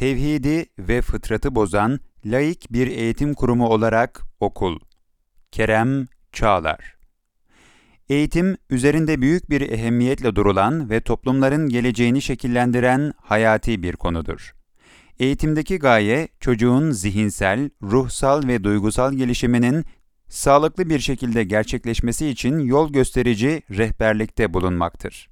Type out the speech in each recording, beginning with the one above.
tevhidi ve fıtratı bozan laik bir eğitim kurumu olarak okul. Kerem Çağlar Eğitim, üzerinde büyük bir ehemmiyetle durulan ve toplumların geleceğini şekillendiren hayati bir konudur. Eğitimdeki gaye, çocuğun zihinsel, ruhsal ve duygusal gelişiminin sağlıklı bir şekilde gerçekleşmesi için yol gösterici rehberlikte bulunmaktır.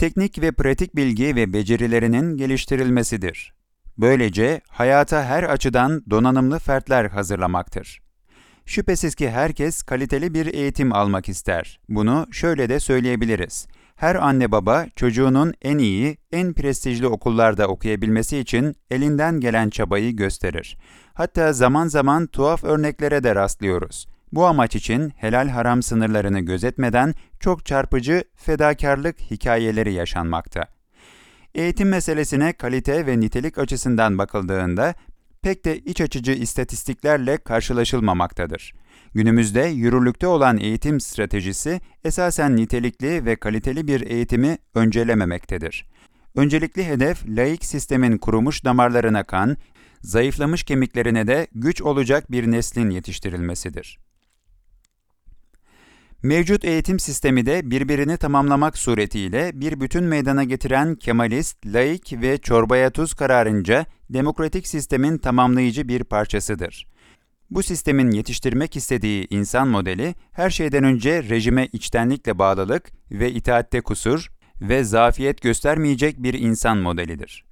Teknik ve pratik bilgi ve becerilerinin geliştirilmesidir. Böylece hayata her açıdan donanımlı fertler hazırlamaktır. Şüphesiz ki herkes kaliteli bir eğitim almak ister. Bunu şöyle de söyleyebiliriz. Her anne baba çocuğunun en iyi, en prestijli okullarda okuyabilmesi için elinden gelen çabayı gösterir. Hatta zaman zaman tuhaf örneklere de rastlıyoruz. Bu amaç için helal haram sınırlarını gözetmeden çok çarpıcı fedakarlık hikayeleri yaşanmakta. Eğitim meselesine kalite ve nitelik açısından bakıldığında pek de iç açıcı istatistiklerle karşılaşılmamaktadır. Günümüzde yürürlükte olan eğitim stratejisi esasen nitelikli ve kaliteli bir eğitimi öncelememektedir. Öncelikli hedef laik sistemin kurumuş damarlarına kan, zayıflamış kemiklerine de güç olacak bir neslin yetiştirilmesidir. Mevcut eğitim sistemi de birbirini tamamlamak suretiyle bir bütün meydana getiren Kemalist, laik ve çorbaya tuz kararınca demokratik sistemin tamamlayıcı bir parçasıdır. Bu sistemin yetiştirmek istediği insan modeli her şeyden önce rejime içtenlikle bağlılık ve itaatte kusur ve zafiyet göstermeyecek bir insan modelidir.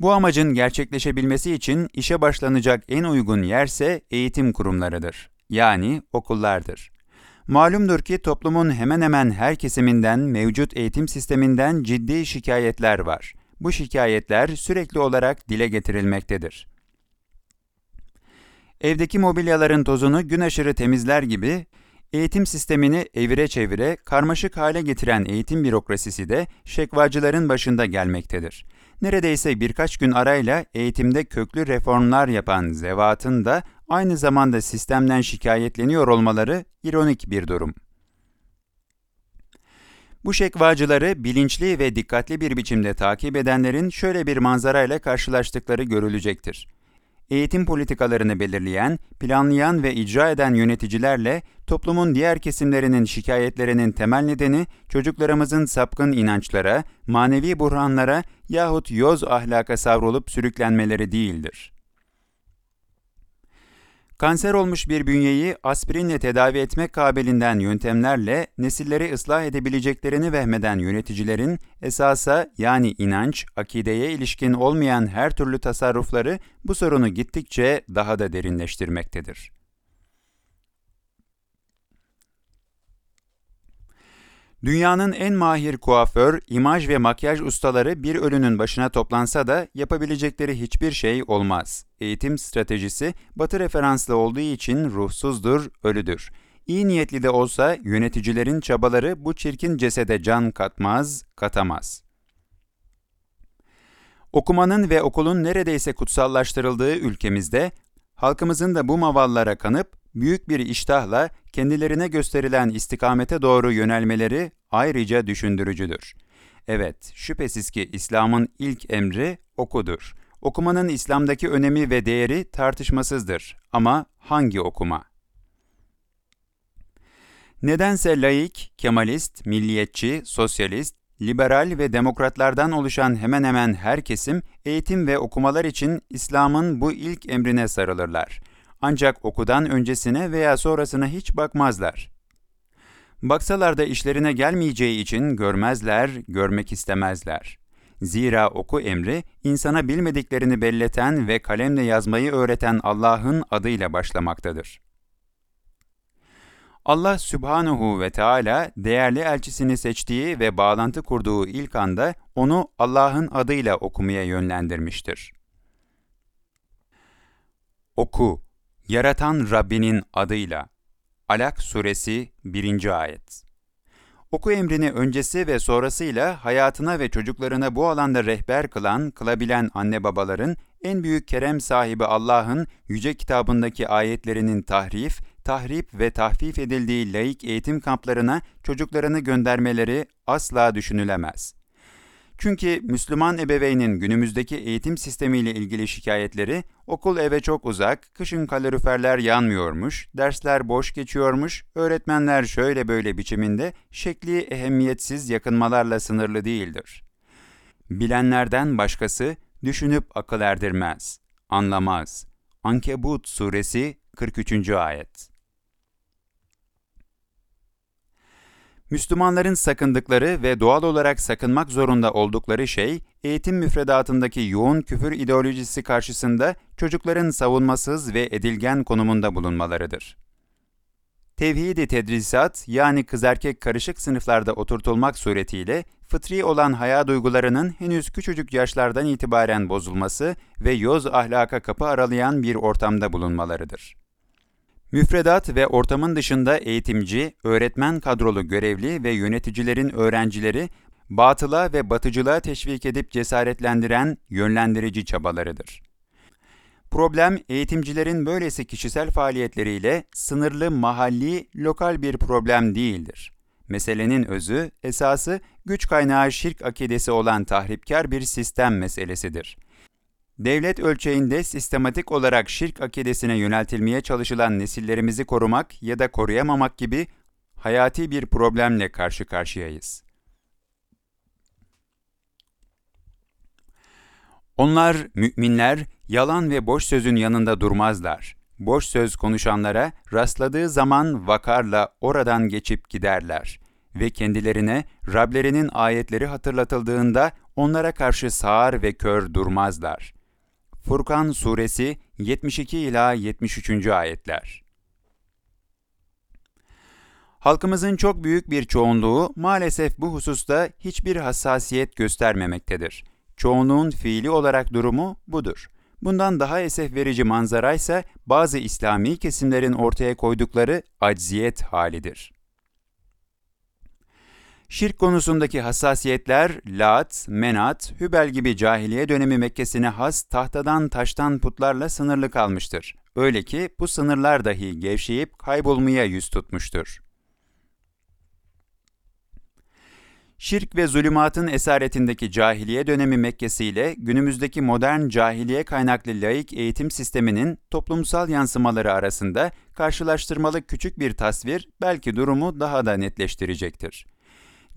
Bu amacın gerçekleşebilmesi için işe başlanacak en uygun yerse eğitim kurumlarıdır yani okullardır. Malumdur ki toplumun hemen hemen her kesiminden mevcut eğitim sisteminden ciddi şikayetler var. Bu şikayetler sürekli olarak dile getirilmektedir. Evdeki mobilyaların tozunu gün aşırı temizler gibi eğitim sistemini evire çevire karmaşık hale getiren eğitim bürokrasisi de şekvacıların başında gelmektedir. Neredeyse birkaç gün arayla eğitimde köklü reformlar yapan zevatın da aynı zamanda sistemden şikayetleniyor olmaları ironik bir durum. Bu şekvacıları bilinçli ve dikkatli bir biçimde takip edenlerin şöyle bir manzarayla karşılaştıkları görülecektir. Eğitim politikalarını belirleyen, planlayan ve icra eden yöneticilerle toplumun diğer kesimlerinin şikayetlerinin temel nedeni çocuklarımızın sapkın inançlara, manevi buhranlara yahut yoz ahlaka savrulup sürüklenmeleri değildir. Kanser olmuş bir bünyeyi aspirinle tedavi etmek kabilinden yöntemlerle nesilleri ıslah edebileceklerini vehmeden yöneticilerin esasa yani inanç, akideye ilişkin olmayan her türlü tasarrufları bu sorunu gittikçe daha da derinleştirmektedir. Dünyanın en mahir kuaför, imaj ve makyaj ustaları bir ölünün başına toplansa da yapabilecekleri hiçbir şey olmaz. Eğitim stratejisi batı referanslı olduğu için ruhsuzdur, ölüdür. İyi niyetli de olsa yöneticilerin çabaları bu çirkin cesede can katmaz, katamaz. Okumanın ve okulun neredeyse kutsallaştırıldığı ülkemizde, halkımızın da bu mavallara kanıp büyük bir iştahla kendilerine gösterilen istikamete doğru yönelmeleri ayrıca düşündürücüdür. Evet, şüphesiz ki İslam'ın ilk emri okudur. Okumanın İslam'daki önemi ve değeri tartışmasızdır. Ama hangi okuma? Nedense laik, kemalist, milliyetçi, sosyalist, liberal ve demokratlardan oluşan hemen hemen her kesim eğitim ve okumalar için İslam'ın bu ilk emrine sarılırlar. Ancak okudan öncesine veya sonrasına hiç bakmazlar. Baksalar da işlerine gelmeyeceği için görmezler, görmek istemezler. Zira oku emri, insana bilmediklerini belleten ve kalemle yazmayı öğreten Allah'ın adıyla başlamaktadır. Allah Sübhanahu ve Teala değerli elçisini seçtiği ve bağlantı kurduğu ilk anda onu Allah'ın adıyla okumaya yönlendirmiştir. Oku, yaratan Rabbinin adıyla. Alak Suresi 1. Ayet Oku emrini öncesi ve sonrasıyla hayatına ve çocuklarına bu alanda rehber kılan, kılabilen anne babaların en büyük kerem sahibi Allah'ın yüce kitabındaki ayetlerinin tahrif, tahrip ve tahfif edildiği laik eğitim kamplarına çocuklarını göndermeleri asla düşünülemez. Çünkü Müslüman ebeveynin günümüzdeki eğitim sistemiyle ilgili şikayetleri okul eve çok uzak, kışın kaloriferler yanmıyormuş, dersler boş geçiyormuş, öğretmenler şöyle böyle biçiminde şekli ehemmiyetsiz yakınmalarla sınırlı değildir. Bilenlerden başkası düşünüp akıl erdirmez, anlamaz. Ankebut Suresi 43. Ayet Müslümanların sakındıkları ve doğal olarak sakınmak zorunda oldukları şey, eğitim müfredatındaki yoğun küfür ideolojisi karşısında çocukların savunmasız ve edilgen konumunda bulunmalarıdır. Tevhid-i tedrisat yani kız erkek karışık sınıflarda oturtulmak suretiyle fıtri olan haya duygularının henüz küçücük yaşlardan itibaren bozulması ve yoz ahlaka kapı aralayan bir ortamda bulunmalarıdır. Müfredat ve ortamın dışında eğitimci, öğretmen kadrolu görevli ve yöneticilerin öğrencileri batıla ve batıcılığa teşvik edip cesaretlendiren yönlendirici çabalarıdır. Problem eğitimcilerin böylesi kişisel faaliyetleriyle sınırlı mahalli, lokal bir problem değildir. Meselenin özü, esası güç kaynağı şirk akidesi olan tahripkar bir sistem meselesidir. Devlet ölçeğinde sistematik olarak şirk akidesine yöneltilmeye çalışılan nesillerimizi korumak ya da koruyamamak gibi hayati bir problemle karşı karşıyayız. Onlar, müminler, yalan ve boş sözün yanında durmazlar. Boş söz konuşanlara rastladığı zaman vakarla oradan geçip giderler ve kendilerine Rablerinin ayetleri hatırlatıldığında onlara karşı sağır ve kör durmazlar. Furkan Suresi 72 ila 73. ayetler. Halkımızın çok büyük bir çoğunluğu maalesef bu hususta hiçbir hassasiyet göstermemektedir. Çoğunluğun fiili olarak durumu budur. Bundan daha esef verici manzara ise bazı İslami kesimlerin ortaya koydukları acziyet halidir. Şirk konusundaki hassasiyetler Lat, Menat, Hübel gibi cahiliye dönemi Mekke'sine has tahtadan taştan putlarla sınırlı kalmıştır. Öyle ki bu sınırlar dahi gevşeyip kaybolmaya yüz tutmuştur. Şirk ve zulümatın esaretindeki cahiliye dönemi Mekkesi ile günümüzdeki modern cahiliye kaynaklı laik eğitim sisteminin toplumsal yansımaları arasında karşılaştırmalı küçük bir tasvir belki durumu daha da netleştirecektir.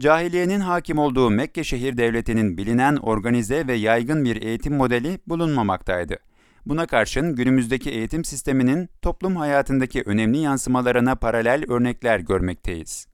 Cahiliyenin hakim olduğu Mekke şehir devletinin bilinen organize ve yaygın bir eğitim modeli bulunmamaktaydı. Buna karşın günümüzdeki eğitim sisteminin toplum hayatındaki önemli yansımalarına paralel örnekler görmekteyiz.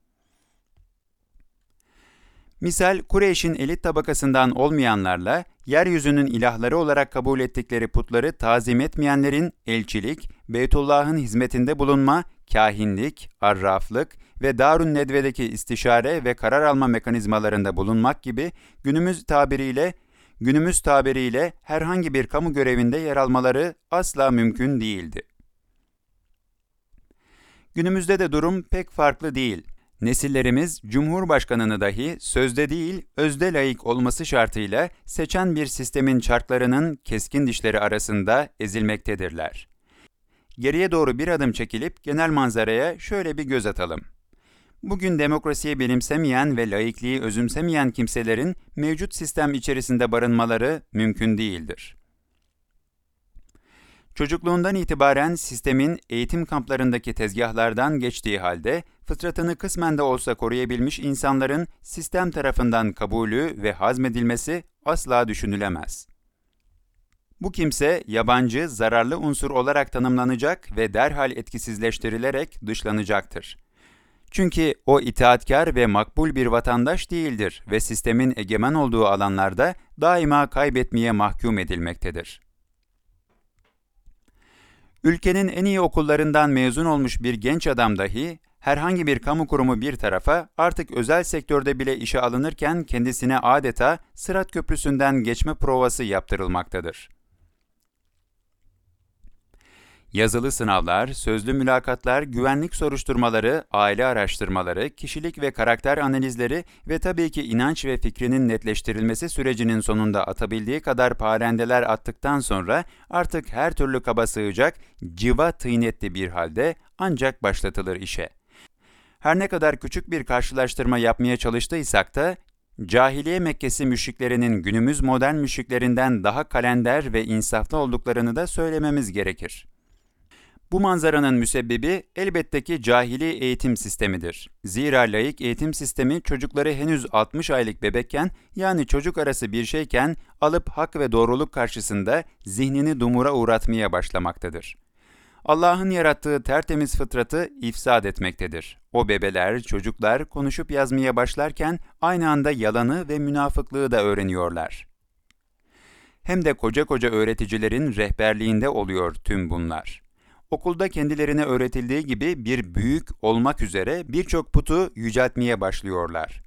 Misal Kureyş'in elit tabakasından olmayanlarla yeryüzünün ilahları olarak kabul ettikleri putları tazim etmeyenlerin elçilik, Beytullah'ın hizmetinde bulunma, kahinlik, arraflık ve Darun Nedve'deki istişare ve karar alma mekanizmalarında bulunmak gibi günümüz tabiriyle günümüz tabiriyle herhangi bir kamu görevinde yer almaları asla mümkün değildi. Günümüzde de durum pek farklı değil. Nesillerimiz Cumhurbaşkanını dahi sözde değil, özde layık olması şartıyla seçen bir sistemin çarklarının keskin dişleri arasında ezilmektedirler. Geriye doğru bir adım çekilip genel manzaraya şöyle bir göz atalım. Bugün demokrasiyi benimsemeyen ve laikliği özümsemeyen kimselerin mevcut sistem içerisinde barınmaları mümkün değildir. Çocukluğundan itibaren sistemin eğitim kamplarındaki tezgahlardan geçtiği halde fıtratını kısmen de olsa koruyabilmiş insanların sistem tarafından kabulü ve hazmedilmesi asla düşünülemez. Bu kimse yabancı, zararlı unsur olarak tanımlanacak ve derhal etkisizleştirilerek dışlanacaktır. Çünkü o itaatkar ve makbul bir vatandaş değildir ve sistemin egemen olduğu alanlarda daima kaybetmeye mahkum edilmektedir. Ülkenin en iyi okullarından mezun olmuş bir genç adam dahi herhangi bir kamu kurumu bir tarafa artık özel sektörde bile işe alınırken kendisine adeta Sırat Köprüsü'nden geçme provası yaptırılmaktadır. Yazılı sınavlar, sözlü mülakatlar, güvenlik soruşturmaları, aile araştırmaları, kişilik ve karakter analizleri ve tabii ki inanç ve fikrinin netleştirilmesi sürecinin sonunda atabildiği kadar parendeler attıktan sonra artık her türlü kaba sığacak, civa tıynetli bir halde ancak başlatılır işe. Her ne kadar küçük bir karşılaştırma yapmaya çalıştıysak da, cahiliye Mekkesi müşriklerinin günümüz modern müşriklerinden daha kalender ve insaflı olduklarını da söylememiz gerekir. Bu manzaranın müsebbibi elbette ki cahili eğitim sistemidir. Zira laik eğitim sistemi çocukları henüz 60 aylık bebekken yani çocuk arası bir şeyken alıp hak ve doğruluk karşısında zihnini dumura uğratmaya başlamaktadır. Allah'ın yarattığı tertemiz fıtratı ifsad etmektedir. O bebeler, çocuklar konuşup yazmaya başlarken aynı anda yalanı ve münafıklığı da öğreniyorlar. Hem de koca koca öğreticilerin rehberliğinde oluyor tüm bunlar. Okulda kendilerine öğretildiği gibi bir büyük olmak üzere birçok putu yüceltmeye başlıyorlar.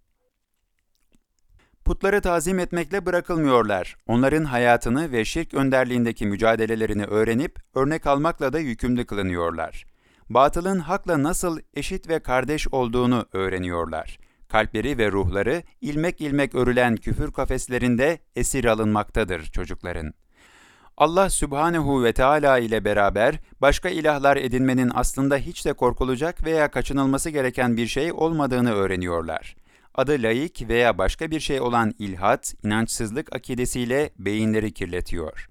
Putları tazim etmekle bırakılmıyorlar. Onların hayatını ve şirk önderliğindeki mücadelelerini öğrenip örnek almakla da yükümlü kılınıyorlar. Batılın hakla nasıl eşit ve kardeş olduğunu öğreniyorlar. Kalpleri ve ruhları ilmek ilmek örülen küfür kafeslerinde esir alınmaktadır çocukların. Allah Sübhanehu ve Teala ile beraber başka ilahlar edinmenin aslında hiç de korkulacak veya kaçınılması gereken bir şey olmadığını öğreniyorlar. Adı laik veya başka bir şey olan ilhat, inançsızlık akidesiyle beyinleri kirletiyor.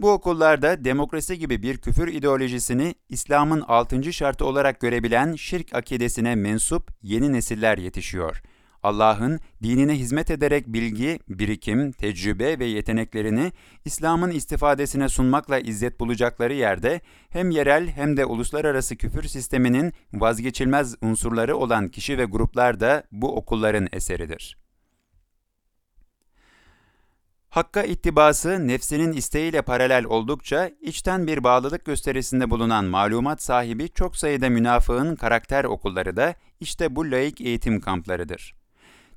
Bu okullarda demokrasi gibi bir küfür ideolojisini İslam'ın altıncı şartı olarak görebilen şirk akidesine mensup yeni nesiller yetişiyor. Allah'ın dinine hizmet ederek bilgi, birikim, tecrübe ve yeteneklerini İslam'ın istifadesine sunmakla izzet bulacakları yerde hem yerel hem de uluslararası küfür sisteminin vazgeçilmez unsurları olan kişi ve gruplar da bu okulların eseridir. Hakka ittibası nefsinin isteğiyle paralel oldukça içten bir bağlılık gösterisinde bulunan malumat sahibi çok sayıda münafığın karakter okulları da işte bu laik eğitim kamplarıdır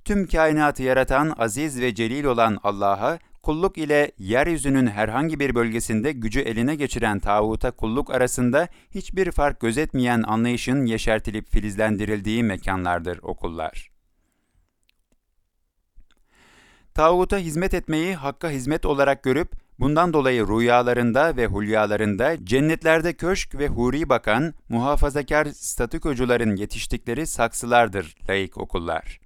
tüm kainatı yaratan aziz ve celil olan Allah'a kulluk ile yeryüzünün herhangi bir bölgesinde gücü eline geçiren tağuta kulluk arasında hiçbir fark gözetmeyen anlayışın yeşertilip filizlendirildiği mekanlardır okullar. Tağuta hizmet etmeyi hakka hizmet olarak görüp bundan dolayı rüyalarında ve hulyalarında cennetlerde köşk ve huri bakan muhafazakar statükocuların yetiştikleri saksılardır laik okullar.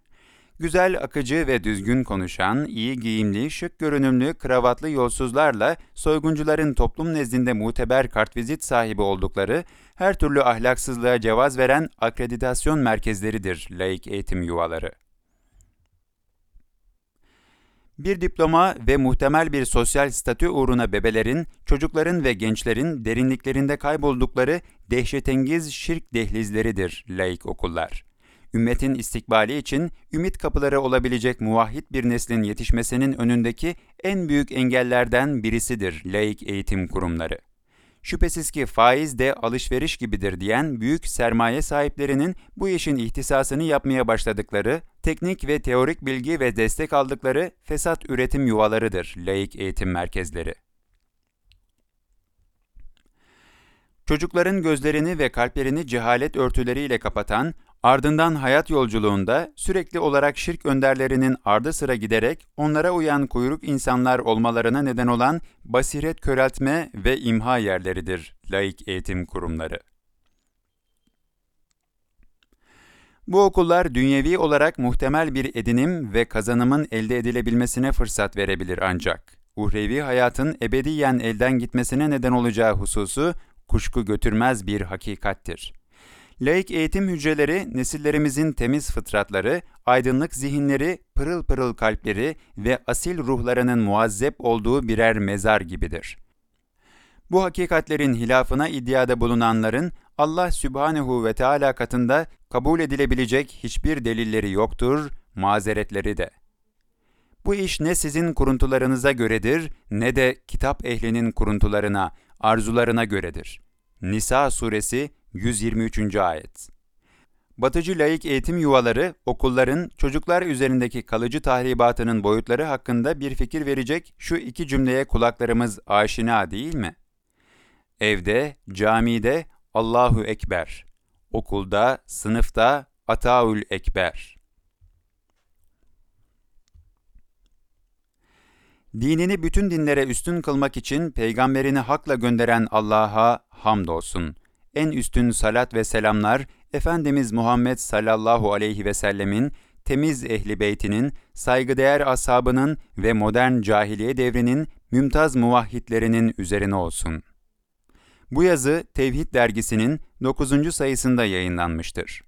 Güzel, akıcı ve düzgün konuşan, iyi giyimli, şık görünümlü, kravatlı yolsuzlarla soyguncuların toplum nezdinde muteber kartvizit sahibi oldukları, her türlü ahlaksızlığa cevaz veren akreditasyon merkezleridir laik eğitim yuvaları. Bir diploma ve muhtemel bir sosyal statü uğruna bebelerin, çocukların ve gençlerin derinliklerinde kayboldukları dehşetengiz şirk dehlizleridir laik okullar ümmetin istikbali için ümit kapıları olabilecek muvahhid bir neslin yetişmesinin önündeki en büyük engellerden birisidir laik eğitim kurumları. Şüphesiz ki faiz de alışveriş gibidir diyen büyük sermaye sahiplerinin bu işin ihtisasını yapmaya başladıkları, teknik ve teorik bilgi ve destek aldıkları fesat üretim yuvalarıdır laik eğitim merkezleri. Çocukların gözlerini ve kalplerini cehalet örtüleriyle kapatan, Ardından hayat yolculuğunda sürekli olarak şirk önderlerinin ardı sıra giderek onlara uyan kuyruk insanlar olmalarına neden olan basiret köreltme ve imha yerleridir laik eğitim kurumları. Bu okullar dünyevi olarak muhtemel bir edinim ve kazanımın elde edilebilmesine fırsat verebilir ancak uhrevi hayatın ebediyen elden gitmesine neden olacağı hususu kuşku götürmez bir hakikattir. Laik eğitim hücreleri nesillerimizin temiz fıtratları, aydınlık zihinleri, pırıl pırıl kalpleri ve asil ruhlarının muazzep olduğu birer mezar gibidir. Bu hakikatlerin hilafına iddiada bulunanların Allah Sübhanehu ve Teala katında kabul edilebilecek hiçbir delilleri yoktur, mazeretleri de. Bu iş ne sizin kuruntularınıza göredir ne de kitap ehlinin kuruntularına, arzularına göredir. Nisa suresi 123. Ayet Batıcı laik eğitim yuvaları, okulların çocuklar üzerindeki kalıcı tahribatının boyutları hakkında bir fikir verecek şu iki cümleye kulaklarımız aşina değil mi? Evde, camide Allahu Ekber, okulda, sınıfta Ataül Ekber. Dinini bütün dinlere üstün kılmak için peygamberini hakla gönderen Allah'a hamdolsun.'' En üstün salat ve selamlar Efendimiz Muhammed sallallahu aleyhi ve sellemin temiz ehli beytinin, saygıdeğer ashabının ve modern cahiliye devrinin mümtaz muvahhidlerinin üzerine olsun. Bu yazı Tevhid dergisinin 9. sayısında yayınlanmıştır.